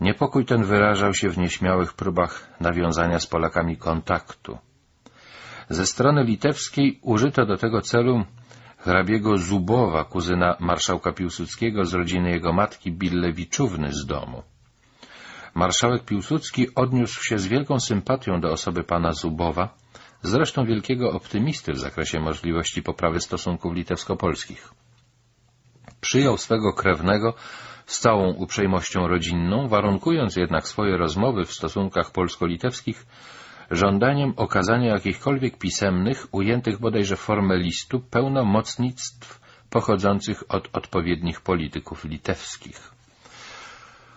Niepokój ten wyrażał się w nieśmiałych próbach nawiązania z Polakami kontaktu. Ze strony litewskiej użyto do tego celu hrabiego Zubowa, kuzyna marszałka Piłsudskiego z rodziny jego matki Billewiczówny z domu. Marszałek Piłsudski odniósł się z wielką sympatią do osoby pana Zubowa, zresztą wielkiego optymisty w zakresie możliwości poprawy stosunków litewsko-polskich. Przyjął swego krewnego z całą uprzejmością rodzinną, warunkując jednak swoje rozmowy w stosunkach polsko-litewskich żądaniem okazania jakichkolwiek pisemnych, ujętych bodajże w formę listu, pełnomocnictw pochodzących od odpowiednich polityków litewskich.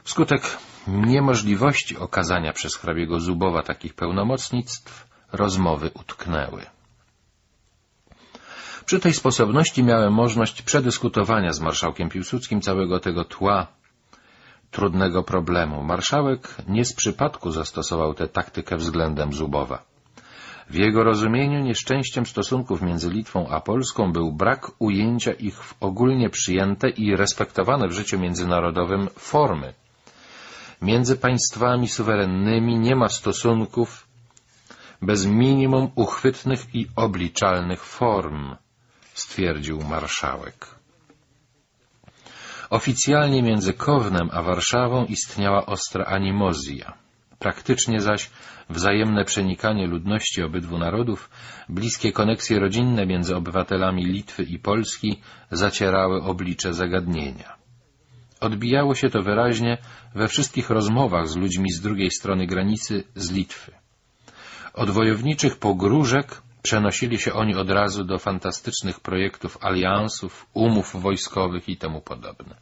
Wskutek niemożliwości okazania przez hrabiego Zubowa takich pełnomocnictw rozmowy utknęły. Przy tej sposobności miałem możliwość przedyskutowania z marszałkiem Piłsudskim całego tego tła trudnego problemu. Marszałek nie z przypadku zastosował tę taktykę względem Zubowa. W jego rozumieniu nieszczęściem stosunków między Litwą a Polską był brak ujęcia ich w ogólnie przyjęte i respektowane w życiu międzynarodowym formy. Między państwami suwerennymi nie ma stosunków bez minimum uchwytnych i obliczalnych form, stwierdził marszałek. Oficjalnie między Kownem a Warszawą istniała ostra animozja. Praktycznie zaś wzajemne przenikanie ludności obydwu narodów, bliskie koneksje rodzinne między obywatelami Litwy i Polski zacierały oblicze zagadnienia. Odbijało się to wyraźnie we wszystkich rozmowach z ludźmi z drugiej strony granicy, z Litwy. Od wojowniczych pogróżek przenosili się oni od razu do fantastycznych projektów aliansów, umów wojskowych i temu podobne.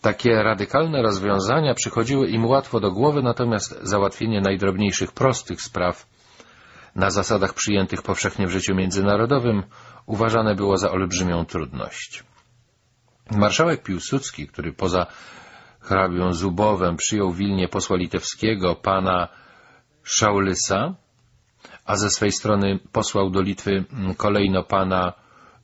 Takie radykalne rozwiązania przychodziły im łatwo do głowy, natomiast załatwienie najdrobniejszych prostych spraw na zasadach przyjętych powszechnie w życiu międzynarodowym uważane było za olbrzymią trudność. Marszałek Piłsudski, który poza hrabią Zubowem przyjął Wilnie posła litewskiego, pana Szaulysa, a ze swej strony posłał do Litwy kolejno pana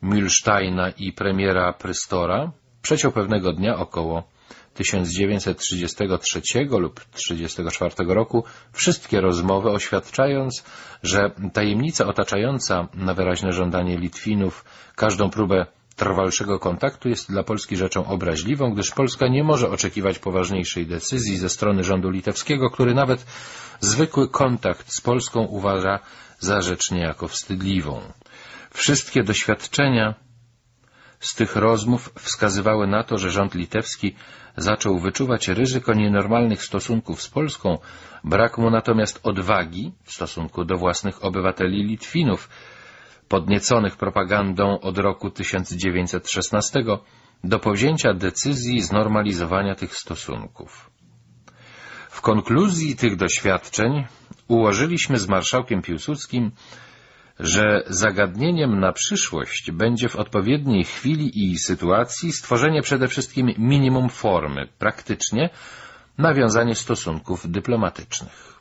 Mühlsteina i premiera Prystora, przeciął pewnego dnia około 1933 lub 1934 roku wszystkie rozmowy, oświadczając, że tajemnica otaczająca na wyraźne żądanie Litwinów każdą próbę trwalszego kontaktu jest dla Polski rzeczą obraźliwą, gdyż Polska nie może oczekiwać poważniejszej decyzji ze strony rządu litewskiego, który nawet zwykły kontakt z Polską uważa za rzecz niejako wstydliwą. Wszystkie doświadczenia z tych rozmów wskazywały na to, że rząd litewski zaczął wyczuwać ryzyko nienormalnych stosunków z Polską, brak mu natomiast odwagi w stosunku do własnych obywateli Litwinów, podnieconych propagandą od roku 1916 do powzięcia decyzji znormalizowania tych stosunków. W konkluzji tych doświadczeń ułożyliśmy z marszałkiem Piłsudskim, że zagadnieniem na przyszłość będzie w odpowiedniej chwili i sytuacji stworzenie przede wszystkim minimum formy, praktycznie nawiązanie stosunków dyplomatycznych.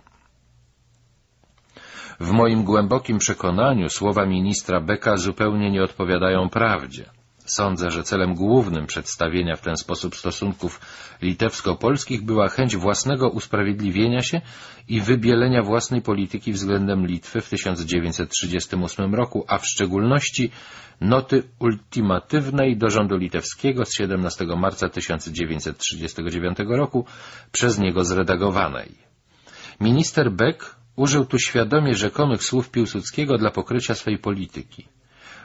W moim głębokim przekonaniu słowa ministra Beka zupełnie nie odpowiadają prawdzie. Sądzę, że celem głównym przedstawienia w ten sposób stosunków litewsko-polskich była chęć własnego usprawiedliwienia się i wybielenia własnej polityki względem Litwy w 1938 roku, a w szczególności noty ultimatywnej do rządu litewskiego z 17 marca 1939 roku przez niego zredagowanej. Minister Beck użył tu świadomie rzekomych słów Piłsudskiego dla pokrycia swej polityki.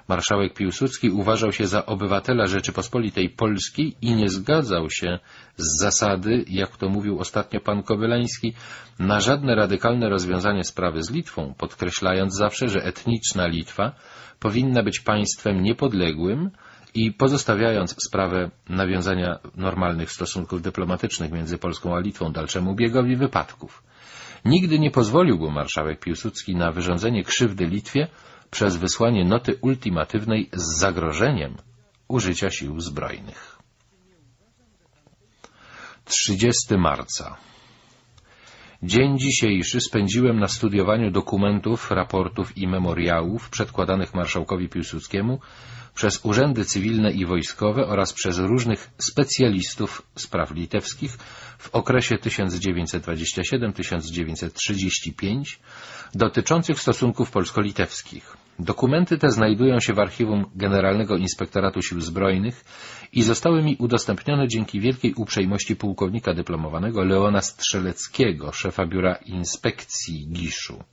Marszałek Piłsudski uważał się za obywatela Rzeczypospolitej Polskiej i nie zgadzał się z zasady, jak to mówił ostatnio pan Kobylański, na żadne radykalne rozwiązanie sprawy z Litwą, podkreślając zawsze, że etniczna Litwa powinna być państwem niepodległym i pozostawiając sprawę nawiązania normalnych stosunków dyplomatycznych między Polską a Litwą dalszemu biegowi wypadków. Nigdy nie pozwoliłby marszałek Piłsudski na wyrządzenie krzywdy Litwie, przez wysłanie noty ultimatywnej z zagrożeniem użycia sił zbrojnych. 30 marca Dzień dzisiejszy spędziłem na studiowaniu dokumentów, raportów i memoriałów przedkładanych marszałkowi Piłsudskiemu przez urzędy cywilne i wojskowe oraz przez różnych specjalistów spraw litewskich w okresie 1927-1935 dotyczących stosunków polsko-litewskich. Dokumenty te znajdują się w archiwum Generalnego Inspektoratu Sił Zbrojnych i zostały mi udostępnione dzięki wielkiej uprzejmości pułkownika dyplomowanego Leona Strzeleckiego, szefa Biura Inspekcji Giszu.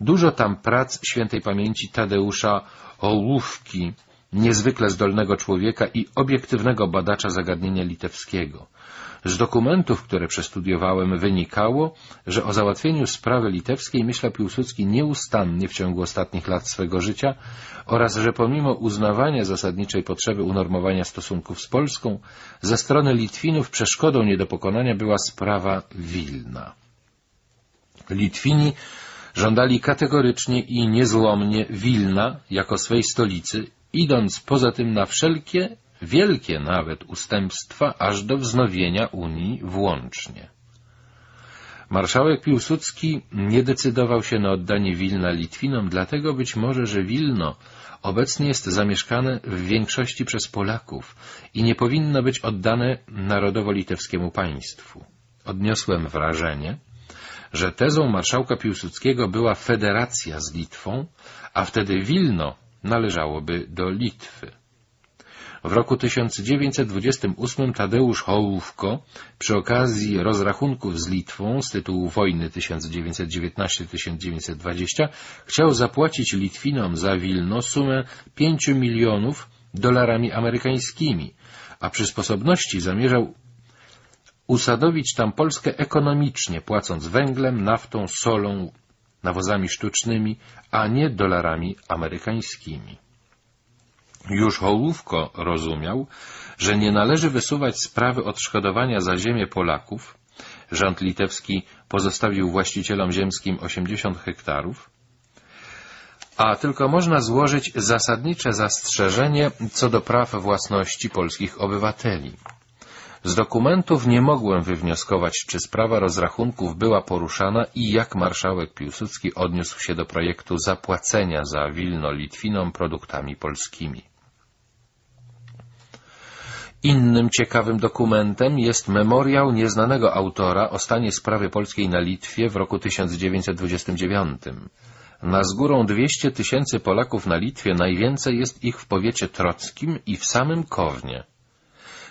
Dużo tam prac świętej pamięci Tadeusza Ołówki, niezwykle zdolnego człowieka i obiektywnego badacza zagadnienia litewskiego. Z dokumentów, które przestudiowałem, wynikało, że o załatwieniu sprawy litewskiej myślał Piłsudski nieustannie w ciągu ostatnich lat swego życia oraz że pomimo uznawania zasadniczej potrzeby unormowania stosunków z Polską, ze strony Litwinów przeszkodą nie do pokonania była sprawa Wilna. Litwini żądali kategorycznie i niezłomnie Wilna jako swej stolicy, idąc poza tym na wszelkie wielkie nawet ustępstwa aż do wznowienia Unii włącznie. Marszałek Piłsudski nie decydował się na oddanie Wilna Litwinom, dlatego być może, że Wilno obecnie jest zamieszkane w większości przez Polaków i nie powinno być oddane narodowo-litewskiemu państwu. Odniosłem wrażenie, że tezą marszałka Piłsudskiego była federacja z Litwą, a wtedy Wilno należałoby do Litwy. W roku 1928 Tadeusz Hołówko przy okazji rozrachunków z Litwą z tytułu wojny 1919-1920 chciał zapłacić Litwinom za Wilno sumę 5 milionów dolarami amerykańskimi, a przy sposobności zamierzał usadowić tam Polskę ekonomicznie, płacąc węglem, naftą, solą, nawozami sztucznymi, a nie dolarami amerykańskimi. Już Hołówko rozumiał, że nie należy wysuwać sprawy odszkodowania za ziemię Polaków, rząd litewski pozostawił właścicielom ziemskim 80 hektarów, a tylko można złożyć zasadnicze zastrzeżenie co do praw własności polskich obywateli. Z dokumentów nie mogłem wywnioskować, czy sprawa rozrachunków była poruszana i jak marszałek Piłsudski odniósł się do projektu zapłacenia za Wilno Litwinom produktami polskimi. Innym ciekawym dokumentem jest memoriał nieznanego autora o stanie sprawy polskiej na Litwie w roku 1929. Na z górą 200 tysięcy Polaków na Litwie najwięcej jest ich w powiecie trockim i w samym Kownie.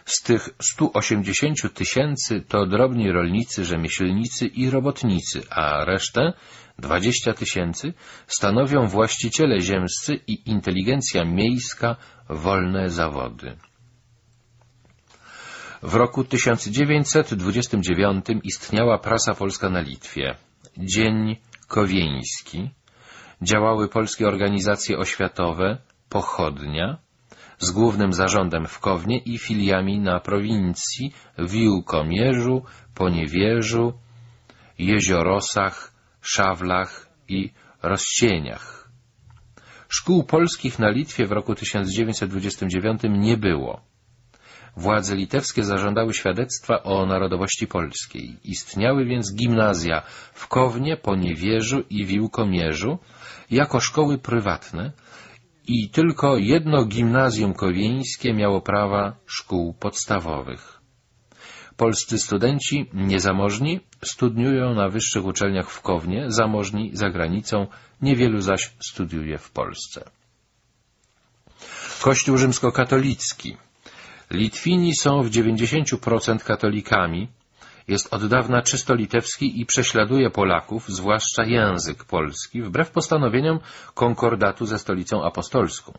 Z tych 180 tysięcy to drobni rolnicy, rzemieślnicy i robotnicy, a resztę, 20 tysięcy, stanowią właściciele ziemscy i inteligencja miejska, wolne zawody. W roku 1929 istniała prasa polska na Litwie, Dzień Kowieński, działały polskie organizacje oświatowe, Pochodnia, z głównym zarządem w Kownie i filiami na prowincji Wiłkomierzu, Poniewierzu, Jeziorosach, Szawlach i Rozcieniach. Szkół polskich na Litwie w roku 1929 nie było. Władze litewskie zażądały świadectwa o narodowości polskiej. Istniały więc gimnazja w Kownie, Poniewierzu i Wiłkomierzu jako szkoły prywatne, i tylko jedno gimnazjum kowieńskie miało prawa szkół podstawowych. Polscy studenci niezamożni studiują na wyższych uczelniach w Kownie, zamożni za granicą, niewielu zaś studiuje w Polsce. Kościół rzymskokatolicki. Litwini są w 90% katolikami, jest od dawna czysto litewski i prześladuje Polaków, zwłaszcza język polski, wbrew postanowieniom konkordatu ze stolicą apostolską.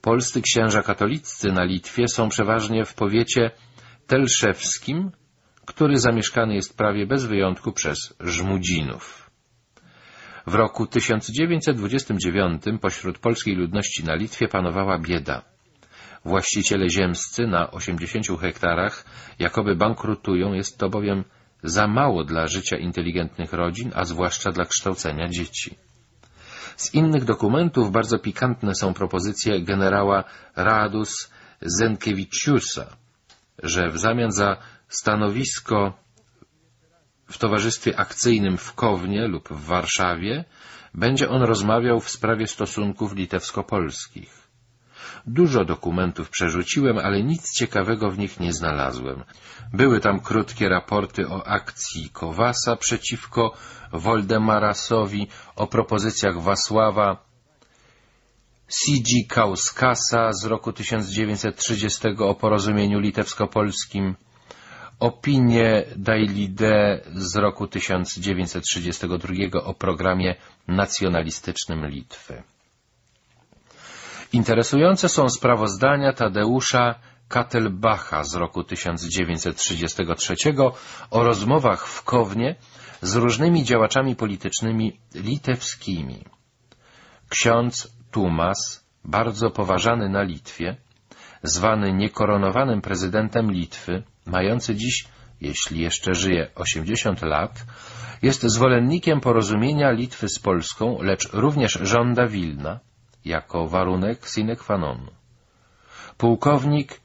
Polscy księża katoliccy na Litwie są przeważnie w powiecie telszewskim, który zamieszkany jest prawie bez wyjątku przez Żmudzinów. W roku 1929 pośród polskiej ludności na Litwie panowała bieda. Właściciele ziemscy na 80 hektarach jakoby bankrutują, jest to bowiem za mało dla życia inteligentnych rodzin, a zwłaszcza dla kształcenia dzieci. Z innych dokumentów bardzo pikantne są propozycje generała Radus Zenkiewicziusa, że w zamian za stanowisko w towarzystwie akcyjnym w Kownie lub w Warszawie będzie on rozmawiał w sprawie stosunków litewsko-polskich. Dużo dokumentów przerzuciłem, ale nic ciekawego w nich nie znalazłem. Były tam krótkie raporty o akcji Kowasa przeciwko Woldemarasowi, o propozycjach Wasława, C.G. Kauskasa z roku 1930 o porozumieniu litewsko-polskim, opinie Dailide z roku 1932 o programie nacjonalistycznym Litwy. Interesujące są sprawozdania Tadeusza Katelbacha z roku 1933 o rozmowach w Kownie z różnymi działaczami politycznymi litewskimi. Ksiądz Tumas, bardzo poważany na Litwie, zwany niekoronowanym prezydentem Litwy, mający dziś, jeśli jeszcze żyje, 80 lat, jest zwolennikiem porozumienia Litwy z Polską, lecz również żąda Wilna, jako warunek sine qua non. Pułkownik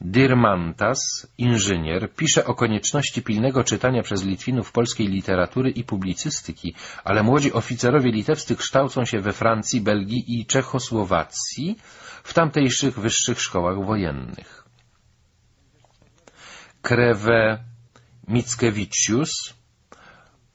Dirmantas, inżynier, pisze o konieczności pilnego czytania przez Litwinów polskiej literatury i publicystyki, ale młodzi oficerowie litewscy kształcą się we Francji, Belgii i Czechosłowacji w tamtejszych wyższych szkołach wojennych. Kreve Mickiewiczius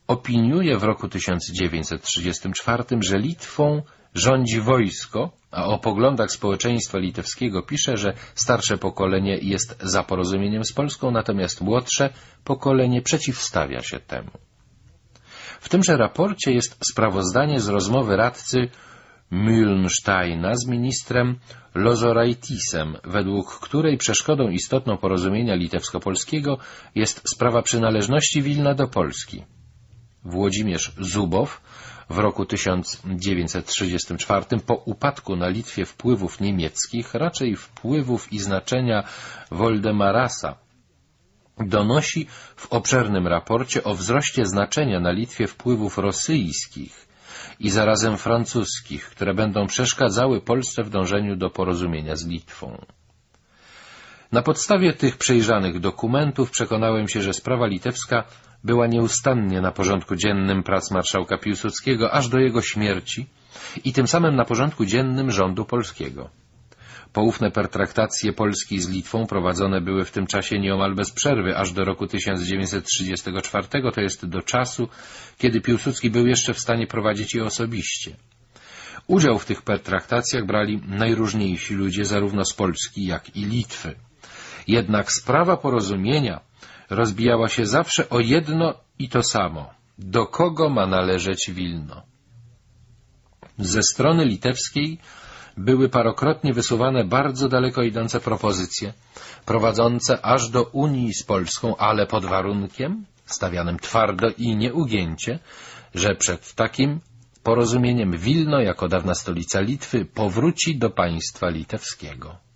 opiniuje w roku 1934, że Litwą rządzi wojsko, a o poglądach społeczeństwa litewskiego pisze, że starsze pokolenie jest za porozumieniem z Polską, natomiast młodsze pokolenie przeciwstawia się temu. W tymże raporcie jest sprawozdanie z rozmowy radcy Mühlensteina z ministrem Lozoraitisem, według której przeszkodą istotną porozumienia litewsko-polskiego jest sprawa przynależności Wilna do Polski. Włodzimierz Zubow w roku 1934 po upadku na Litwie wpływów niemieckich, raczej wpływów i znaczenia Woldemarasa, donosi w obszernym raporcie o wzroście znaczenia na Litwie wpływów rosyjskich i zarazem francuskich, które będą przeszkadzały Polsce w dążeniu do porozumienia z Litwą. Na podstawie tych przejrzanych dokumentów przekonałem się, że sprawa litewska była nieustannie na porządku dziennym prac marszałka Piłsudskiego aż do jego śmierci i tym samym na porządku dziennym rządu polskiego. Poufne pertraktacje Polski z Litwą prowadzone były w tym czasie nieomal bez przerwy, aż do roku 1934, to jest do czasu, kiedy Piłsudski był jeszcze w stanie prowadzić je osobiście. Udział w tych pertraktacjach brali najróżniejsi ludzie zarówno z Polski, jak i Litwy. Jednak sprawa porozumienia rozbijała się zawsze o jedno i to samo. Do kogo ma należeć Wilno? Ze strony litewskiej były parokrotnie wysuwane bardzo daleko idące propozycje, prowadzące aż do Unii z Polską, ale pod warunkiem, stawianym twardo i nieugięcie, że przed takim porozumieniem Wilno, jako dawna stolica Litwy, powróci do państwa litewskiego.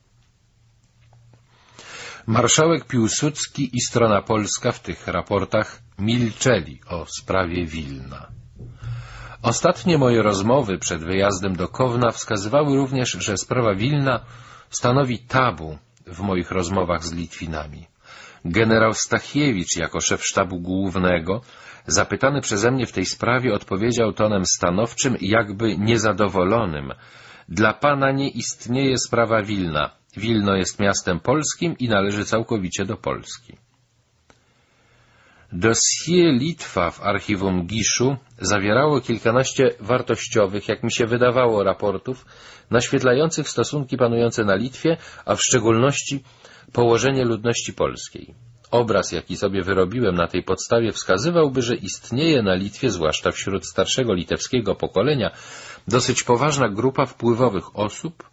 Marszałek Piłsudski i strona polska w tych raportach milczeli o sprawie Wilna. Ostatnie moje rozmowy przed wyjazdem do Kowna wskazywały również, że sprawa Wilna stanowi tabu w moich rozmowach z Litwinami. Generał Stachiewicz, jako szef sztabu głównego, zapytany przeze mnie w tej sprawie, odpowiedział tonem stanowczym, jakby niezadowolonym. Dla pana nie istnieje sprawa Wilna. Wilno jest miastem polskim i należy całkowicie do Polski. Dossier Litwa w archiwum Giszu zawierało kilkanaście wartościowych, jak mi się wydawało, raportów naświetlających stosunki panujące na Litwie, a w szczególności położenie ludności polskiej. Obraz, jaki sobie wyrobiłem na tej podstawie, wskazywałby, że istnieje na Litwie, zwłaszcza wśród starszego litewskiego pokolenia, dosyć poważna grupa wpływowych osób,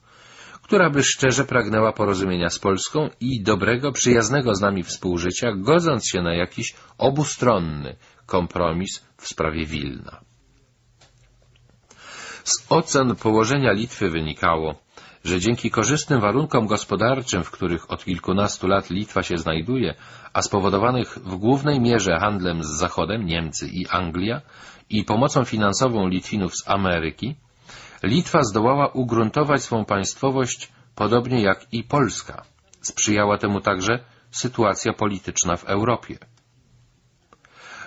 która by szczerze pragnęła porozumienia z Polską i dobrego, przyjaznego z nami współżycia, godząc się na jakiś obustronny kompromis w sprawie Wilna. Z ocen położenia Litwy wynikało, że dzięki korzystnym warunkom gospodarczym, w których od kilkunastu lat Litwa się znajduje, a spowodowanych w głównej mierze handlem z Zachodem, Niemcy i Anglia, i pomocą finansową Litwinów z Ameryki, Litwa zdołała ugruntować swą państwowość podobnie jak i Polska. Sprzyjała temu także sytuacja polityczna w Europie.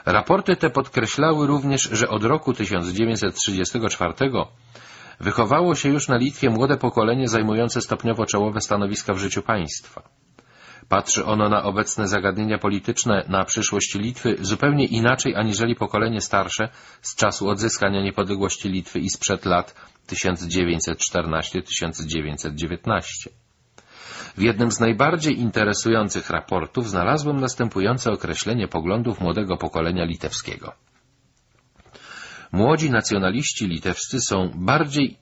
Raporty te podkreślały również, że od roku 1934 Wychowało się już na Litwie młode pokolenie zajmujące stopniowo czołowe stanowiska w życiu państwa. Patrzy ono na obecne zagadnienia polityczne, na przyszłość Litwy zupełnie inaczej aniżeli pokolenie starsze z czasu odzyskania niepodległości Litwy i sprzed lat 1914-1919. W jednym z najbardziej interesujących raportów znalazłem następujące określenie poglądów młodego pokolenia litewskiego. Młodzi nacjonaliści litewscy są bardziej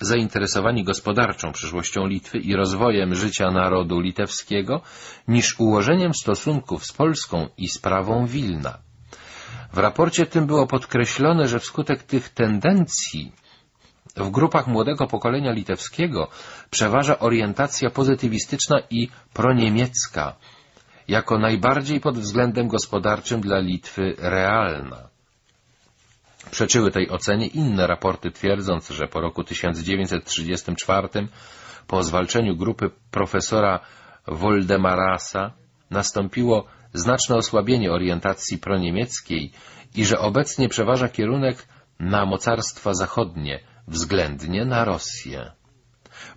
zainteresowani gospodarczą przyszłością Litwy i rozwojem życia narodu litewskiego niż ułożeniem stosunków z Polską i sprawą Wilna. W raporcie tym było podkreślone, że wskutek tych tendencji w grupach młodego pokolenia litewskiego przeważa orientacja pozytywistyczna i proniemiecka, jako najbardziej pod względem gospodarczym dla Litwy realna. Przeczyły tej ocenie inne raporty twierdząc, że po roku 1934, po zwalczeniu grupy profesora Woldemarasa, nastąpiło znaczne osłabienie orientacji proniemieckiej i że obecnie przeważa kierunek na mocarstwa zachodnie, względnie na Rosję.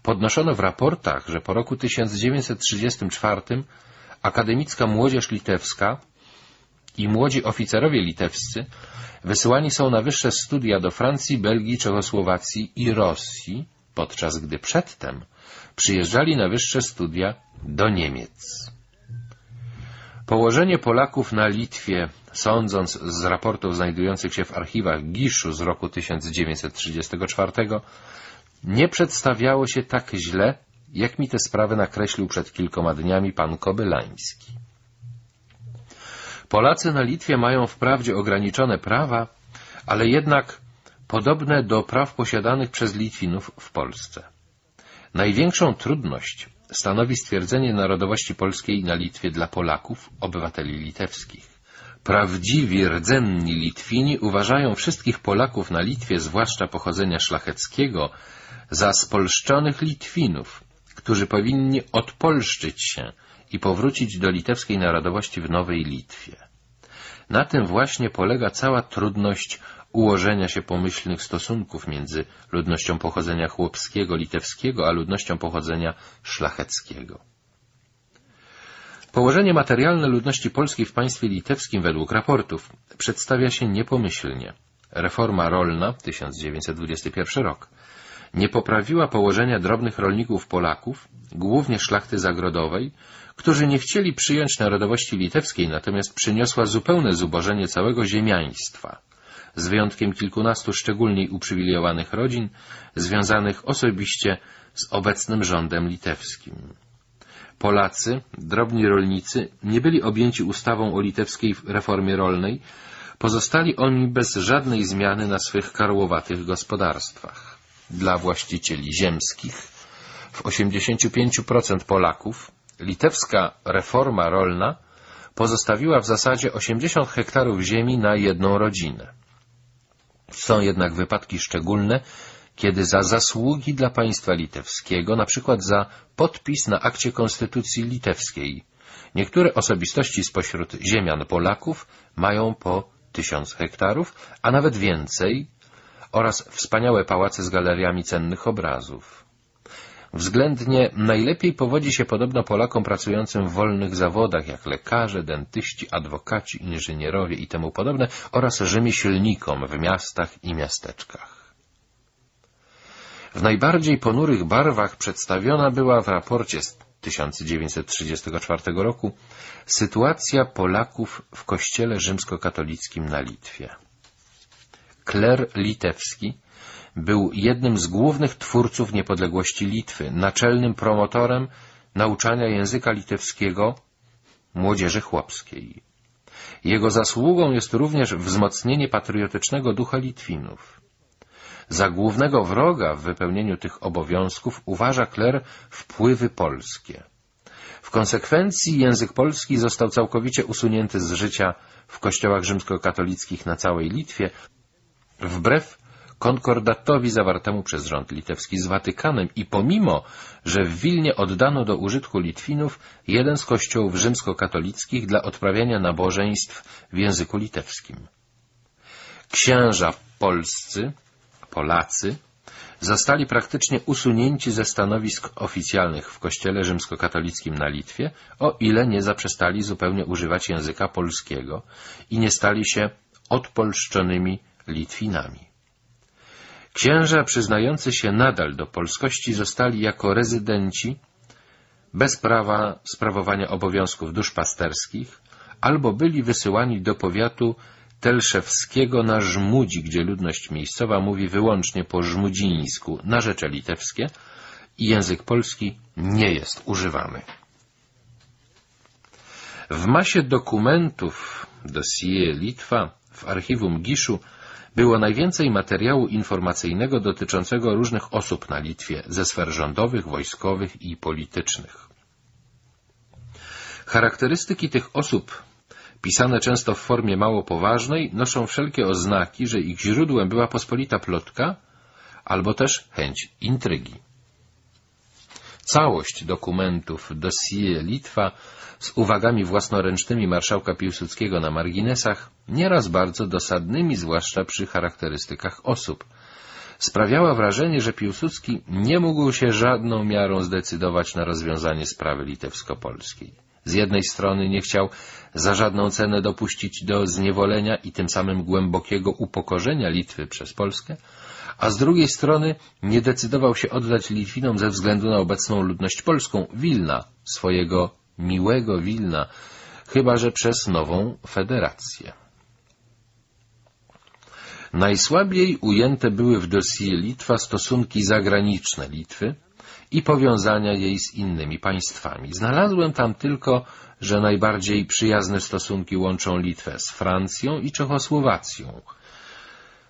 Podnoszono w raportach, że po roku 1934 akademicka młodzież litewska i młodzi oficerowie litewscy wysyłani są na wyższe studia do Francji, Belgii, Czechosłowacji i Rosji, podczas gdy przedtem przyjeżdżali na wyższe studia do Niemiec. Położenie Polaków na Litwie, sądząc z raportów znajdujących się w archiwach Giszu z roku 1934, nie przedstawiało się tak źle, jak mi tę sprawę nakreślił przed kilkoma dniami pan Kobylański. Polacy na Litwie mają wprawdzie ograniczone prawa, ale jednak podobne do praw posiadanych przez Litwinów w Polsce. Największą trudność stanowi stwierdzenie narodowości polskiej na Litwie dla Polaków, obywateli litewskich. Prawdziwi rdzenni Litwini uważają wszystkich Polaków na Litwie, zwłaszcza pochodzenia szlacheckiego, za spolszczonych Litwinów, którzy powinni odpolszczyć się i powrócić do litewskiej narodowości w Nowej Litwie. Na tym właśnie polega cała trudność ułożenia się pomyślnych stosunków między ludnością pochodzenia chłopskiego, litewskiego, a ludnością pochodzenia szlacheckiego. Położenie materialne ludności polskiej w państwie litewskim według raportów przedstawia się niepomyślnie. Reforma rolna, 1921 rok, nie poprawiła położenia drobnych rolników Polaków, głównie szlachty zagrodowej, którzy nie chcieli przyjąć narodowości litewskiej, natomiast przyniosła zupełne zubożenie całego ziemiaństwa, z wyjątkiem kilkunastu szczególnie uprzywilejowanych rodzin, związanych osobiście z obecnym rządem litewskim. Polacy, drobni rolnicy, nie byli objęci ustawą o litewskiej reformie rolnej, pozostali oni bez żadnej zmiany na swych karłowatych gospodarstwach. Dla właścicieli ziemskich w 85% Polaków litewska reforma rolna pozostawiła w zasadzie 80 hektarów ziemi na jedną rodzinę. Są jednak wypadki szczególne, kiedy za zasługi dla państwa litewskiego, na przykład za podpis na akcie konstytucji litewskiej, niektóre osobistości spośród ziemian Polaków mają po tysiąc hektarów, a nawet więcej, oraz wspaniałe pałace z galeriami cennych obrazów. Względnie najlepiej powodzi się podobno Polakom pracującym w wolnych zawodach, jak lekarze, dentyści, adwokaci, inżynierowie i temu podobne, oraz rzemieślnikom w miastach i miasteczkach. W najbardziej ponurych barwach przedstawiona była w raporcie z 1934 roku sytuacja Polaków w kościele rzymskokatolickim na Litwie. Kler litewski był jednym z głównych twórców niepodległości Litwy, naczelnym promotorem nauczania języka litewskiego młodzieży chłopskiej. Jego zasługą jest również wzmocnienie patriotycznego ducha Litwinów. Za głównego wroga w wypełnieniu tych obowiązków uważa Kler wpływy polskie. W konsekwencji język polski został całkowicie usunięty z życia w kościołach rzymskokatolickich na całej Litwie, wbrew konkordatowi zawartemu przez rząd litewski z Watykanem i pomimo, że w Wilnie oddano do użytku Litwinów jeden z kościołów rzymskokatolickich dla odprawiania nabożeństw w języku litewskim. Księża polscy, Polacy, zostali praktycznie usunięci ze stanowisk oficjalnych w kościele rzymskokatolickim na Litwie, o ile nie zaprzestali zupełnie używać języka polskiego i nie stali się odpolszczonymi Litwinami. Księża przyznający się nadal do polskości zostali jako rezydenci bez prawa sprawowania obowiązków duszpasterskich albo byli wysyłani do powiatu Telszewskiego na Żmudzi, gdzie ludność miejscowa mówi wyłącznie po żmudzińsku, na rzecze litewskie i język polski nie jest używany. W masie dokumentów dossier Litwa w archiwum Giszu było najwięcej materiału informacyjnego dotyczącego różnych osób na Litwie, ze sfer rządowych, wojskowych i politycznych. Charakterystyki tych osób, pisane często w formie mało poważnej, noszą wszelkie oznaki, że ich źródłem była pospolita plotka albo też chęć intrygi. Całość dokumentów dossier Litwa z uwagami własnoręcznymi marszałka Piłsudskiego na marginesach, nieraz bardzo dosadnymi, zwłaszcza przy charakterystykach osób, sprawiała wrażenie, że Piłsudski nie mógł się żadną miarą zdecydować na rozwiązanie sprawy litewsko-polskiej. Z jednej strony nie chciał za żadną cenę dopuścić do zniewolenia i tym samym głębokiego upokorzenia Litwy przez Polskę, a z drugiej strony nie decydował się oddać Litwinom ze względu na obecną ludność polską Wilna, swojego miłego Wilna, chyba że przez nową federację. Najsłabiej ujęte były w dossier Litwa stosunki zagraniczne Litwy i powiązania jej z innymi państwami. Znalazłem tam tylko, że najbardziej przyjazne stosunki łączą Litwę z Francją i Czechosłowacją,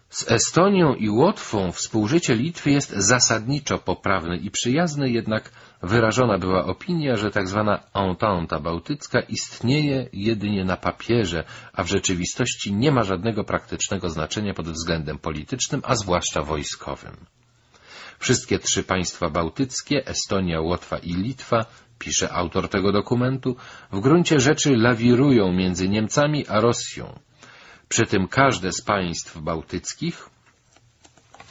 z Estonią i Łotwą współżycie Litwy jest zasadniczo poprawne i przyjazne, jednak wyrażona była opinia, że tzw. Tak entente bałtycka istnieje jedynie na papierze, a w rzeczywistości nie ma żadnego praktycznego znaczenia pod względem politycznym, a zwłaszcza wojskowym. Wszystkie trzy państwa bałtyckie, Estonia, Łotwa i Litwa, pisze autor tego dokumentu, w gruncie rzeczy lawirują między Niemcami a Rosją, przy tym każde z państw bałtyckich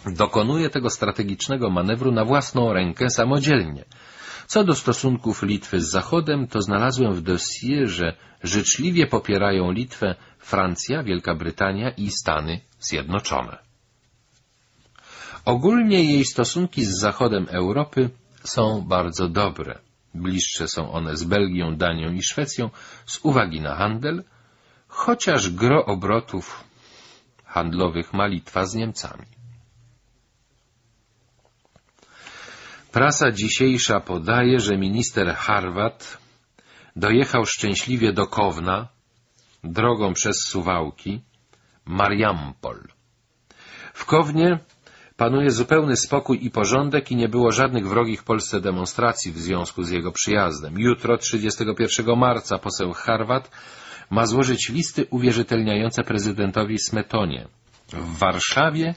dokonuje tego strategicznego manewru na własną rękę samodzielnie. Co do stosunków Litwy z Zachodem, to znalazłem w dossier, że życzliwie popierają Litwę Francja, Wielka Brytania i Stany Zjednoczone. Ogólnie jej stosunki z Zachodem Europy są bardzo dobre. Bliższe są one z Belgią, Danią i Szwecją z uwagi na handel, chociaż gro obrotów handlowych ma Litwa z Niemcami. Prasa dzisiejsza podaje, że minister Harwat dojechał szczęśliwie do Kowna, drogą przez Suwałki, Mariampol. W Kownie panuje zupełny spokój i porządek i nie było żadnych wrogich Polsce demonstracji w związku z jego przyjazdem. Jutro, 31 marca, poseł Harwat ma złożyć listy uwierzytelniające prezydentowi Smetonie. W Warszawie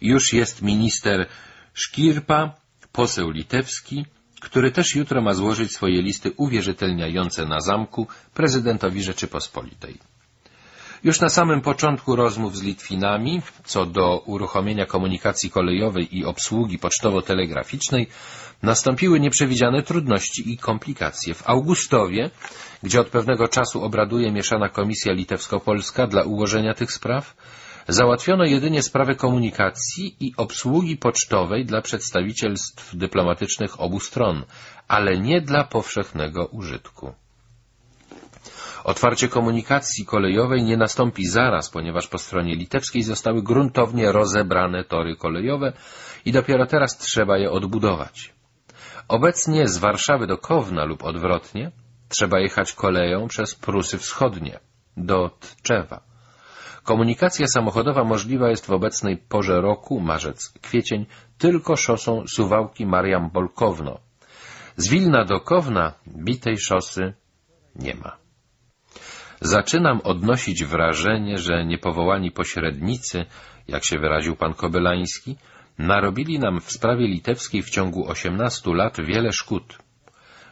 już jest minister Szkirpa, poseł litewski, który też jutro ma złożyć swoje listy uwierzytelniające na zamku prezydentowi Rzeczypospolitej. Już na samym początku rozmów z Litwinami, co do uruchomienia komunikacji kolejowej i obsługi pocztowo-telegraficznej, nastąpiły nieprzewidziane trudności i komplikacje. W Augustowie, gdzie od pewnego czasu obraduje mieszana komisja litewsko-polska dla ułożenia tych spraw, załatwiono jedynie sprawę komunikacji i obsługi pocztowej dla przedstawicielstw dyplomatycznych obu stron, ale nie dla powszechnego użytku. Otwarcie komunikacji kolejowej nie nastąpi zaraz, ponieważ po stronie litewskiej zostały gruntownie rozebrane tory kolejowe i dopiero teraz trzeba je odbudować. Obecnie z Warszawy do Kowna lub odwrotnie trzeba jechać koleją przez Prusy Wschodnie, do Tczewa. Komunikacja samochodowa możliwa jest w obecnej porze roku, marzec, kwiecień, tylko szosą Suwałki-Mariam-Bolkowno. Z Wilna do Kowna bitej szosy nie ma. Zaczynam odnosić wrażenie, że niepowołani pośrednicy, jak się wyraził pan Kobylański, narobili nam w sprawie litewskiej w ciągu 18 lat wiele szkód.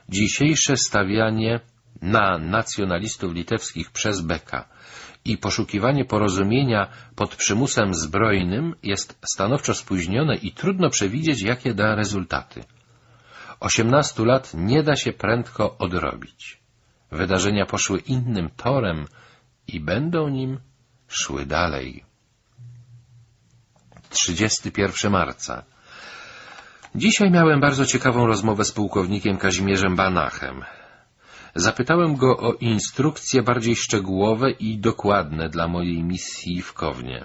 Dzisiejsze stawianie na nacjonalistów litewskich przez Beka i poszukiwanie porozumienia pod przymusem zbrojnym jest stanowczo spóźnione i trudno przewidzieć, jakie da rezultaty. Osiemnastu lat nie da się prędko odrobić. Wydarzenia poszły innym torem i będą nim szły dalej. 31 marca Dzisiaj miałem bardzo ciekawą rozmowę z pułkownikiem Kazimierzem Banachem. Zapytałem go o instrukcje bardziej szczegółowe i dokładne dla mojej misji w Kownie.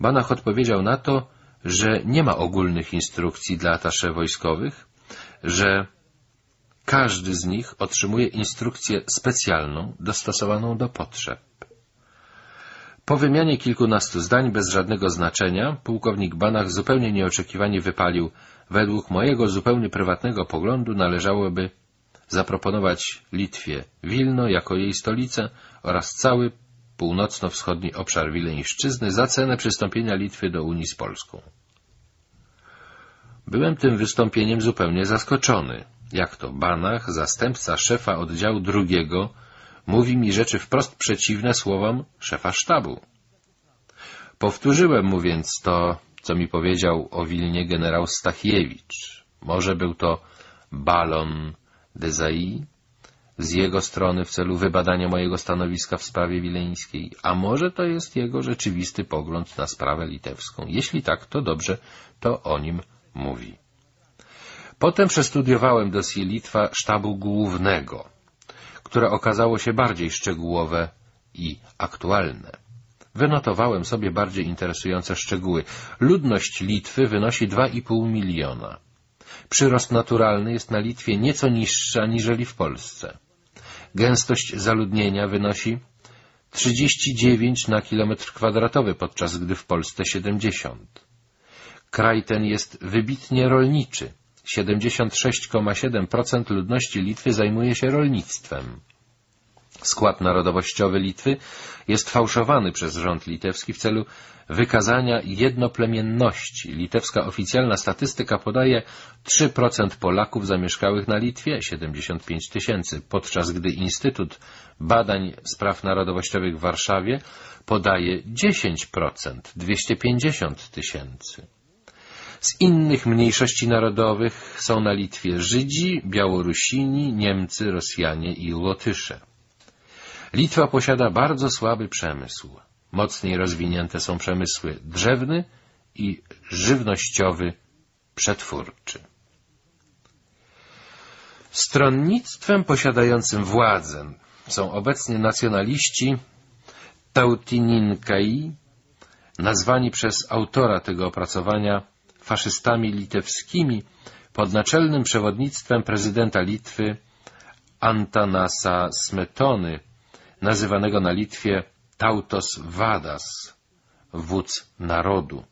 Banach odpowiedział na to, że nie ma ogólnych instrukcji dla atasze wojskowych, że każdy z nich otrzymuje instrukcję specjalną, dostosowaną do potrzeb. Po wymianie kilkunastu zdań bez żadnego znaczenia, pułkownik Banach zupełnie nieoczekiwanie wypalił Według mojego zupełnie prywatnego poglądu należałoby zaproponować Litwie Wilno jako jej stolicę oraz cały północno-wschodni obszar Wileńszczyzny za cenę przystąpienia Litwy do Unii z Polską. Byłem tym wystąpieniem zupełnie zaskoczony. Jak to Banach, zastępca szefa oddziału drugiego, mówi mi rzeczy wprost przeciwne słowom szefa sztabu. Powtórzyłem mu więc to co mi powiedział o Wilnie generał Stachiewicz. Może był to balon Dezai z jego strony w celu wybadania mojego stanowiska w sprawie wileńskiej, a może to jest jego rzeczywisty pogląd na sprawę litewską. Jeśli tak, to dobrze, to o nim mówi. Potem przestudiowałem dosie Litwa sztabu głównego, które okazało się bardziej szczegółowe i aktualne. Wynotowałem sobie bardziej interesujące szczegóły. Ludność Litwy wynosi 2,5 miliona. Przyrost naturalny jest na Litwie nieco niższy aniżeli w Polsce. Gęstość zaludnienia wynosi 39 na kilometr kwadratowy, podczas gdy w Polsce 70. Kraj ten jest wybitnie rolniczy. 76,7% ludności Litwy zajmuje się rolnictwem. Skład narodowościowy Litwy jest fałszowany przez rząd litewski w celu wykazania jednoplemienności. Litewska oficjalna statystyka podaje 3% Polaków zamieszkałych na Litwie, 75 tysięcy, podczas gdy Instytut Badań Spraw Narodowościowych w Warszawie podaje 10%, 250 tysięcy. Z innych mniejszości narodowych są na Litwie Żydzi, Białorusini, Niemcy, Rosjanie i Łotysze. Litwa posiada bardzo słaby przemysł. Mocniej rozwinięte są przemysły drzewny i żywnościowy przetwórczy. Stronnictwem posiadającym władzę są obecnie nacjonaliści Tautininkai, nazwani przez autora tego opracowania faszystami litewskimi pod naczelnym przewodnictwem prezydenta Litwy Antanasa Smetony nazywanego na Litwie Tautos Vadas, wódz narodu.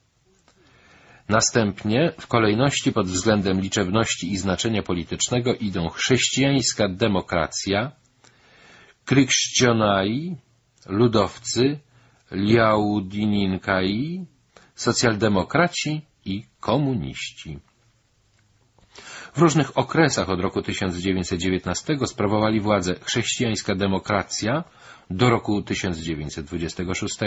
Następnie, w kolejności pod względem liczebności i znaczenia politycznego idą chrześcijańska demokracja, krykścionai, ludowcy, liaudininkai, socjaldemokraci i komuniści. W różnych okresach od roku 1919 sprawowali władzę chrześcijańska demokracja do roku 1926.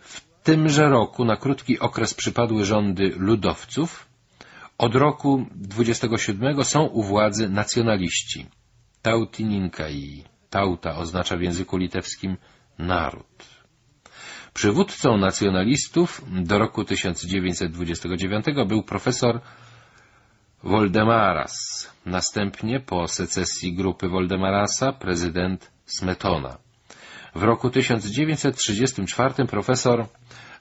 W tymże roku na krótki okres przypadły rządy ludowców. Od roku 27 są u władzy nacjonaliści. Tautininka i tauta oznacza w języku litewskim naród. Przywódcą nacjonalistów do roku 1929 był profesor Woldemaras. Następnie po secesji grupy Woldemarasa prezydent Smetona. W roku 1934 profesor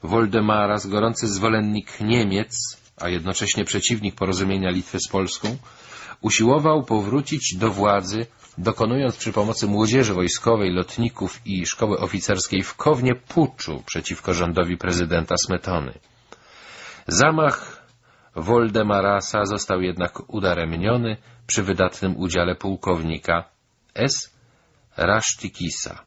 Woldemaras, gorący zwolennik Niemiec, a jednocześnie przeciwnik porozumienia Litwy z Polską, usiłował powrócić do władzy, dokonując przy pomocy młodzieży wojskowej, lotników i szkoły oficerskiej w Kownie puczu przeciwko rządowi prezydenta Smetony. Zamach Woldemarasa został jednak udaremniony przy wydatnym udziale pułkownika S. Rasztikisa.